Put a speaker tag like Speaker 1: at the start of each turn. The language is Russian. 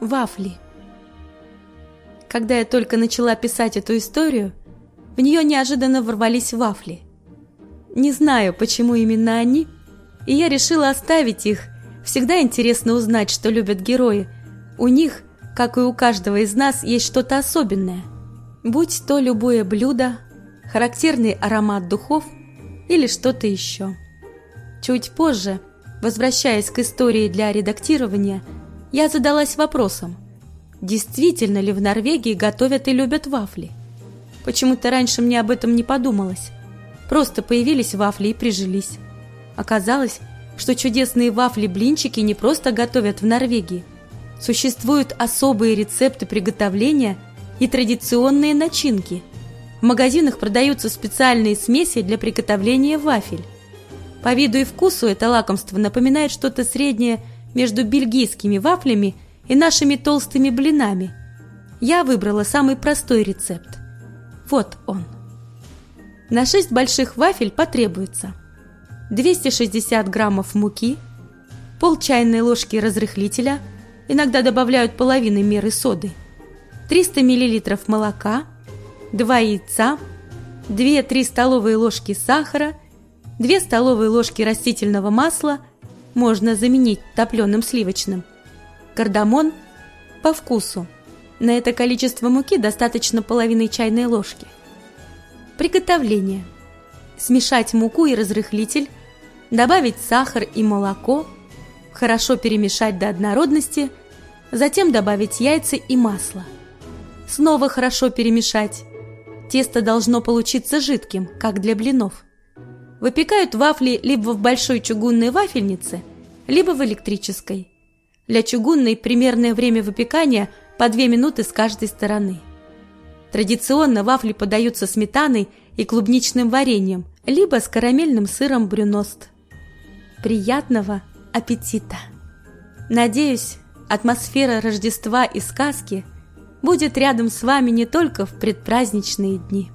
Speaker 1: Вафли. Когда я только начала писать эту историю, в нее неожиданно ворвались вафли. Не знаю, почему именно они, и я решила оставить их. Всегда интересно узнать, что любят герои. У них, как и у каждого из нас, есть что-то особенное. Будь то любое блюдо, характерный аромат духов или что-то еще. Чуть позже, возвращаясь к истории для редактирования, я задалась вопросом, действительно ли в Норвегии готовят и любят вафли? Почему-то раньше мне об этом не подумалось. Просто появились вафли и прижились. Оказалось, что чудесные вафли-блинчики не просто готовят в Норвегии. Существуют особые рецепты приготовления и традиционные начинки. В магазинах продаются специальные смеси для приготовления вафель. По виду и вкусу это лакомство напоминает что-то среднее между бельгийскими вафлями и нашими толстыми блинами. Я выбрала самый простой рецепт. Вот он. На 6 больших вафель потребуется 260 граммов муки, пол чайной ложки разрыхлителя, иногда добавляют половины меры соды, 300 миллилитров молока, 2 яйца, 2-3 столовые ложки сахара, 2 столовые ложки растительного масла – можно заменить топленым сливочным. Кардамон по вкусу. На это количество муки достаточно половины чайной ложки. Приготовление. Смешать муку и разрыхлитель, добавить сахар и молоко, хорошо перемешать до однородности, затем добавить яйца и масло. Снова хорошо перемешать. Тесто должно получиться жидким, как для блинов. Выпекают вафли либо в большой чугунной вафельнице, либо в электрической. Для чугунной примерное время выпекания по 2 минуты с каждой стороны. Традиционно вафли подаются сметаной и клубничным вареньем, либо с карамельным сыром брюност. Приятного аппетита! Надеюсь, атмосфера Рождества и сказки будет рядом с вами не только в предпраздничные дни.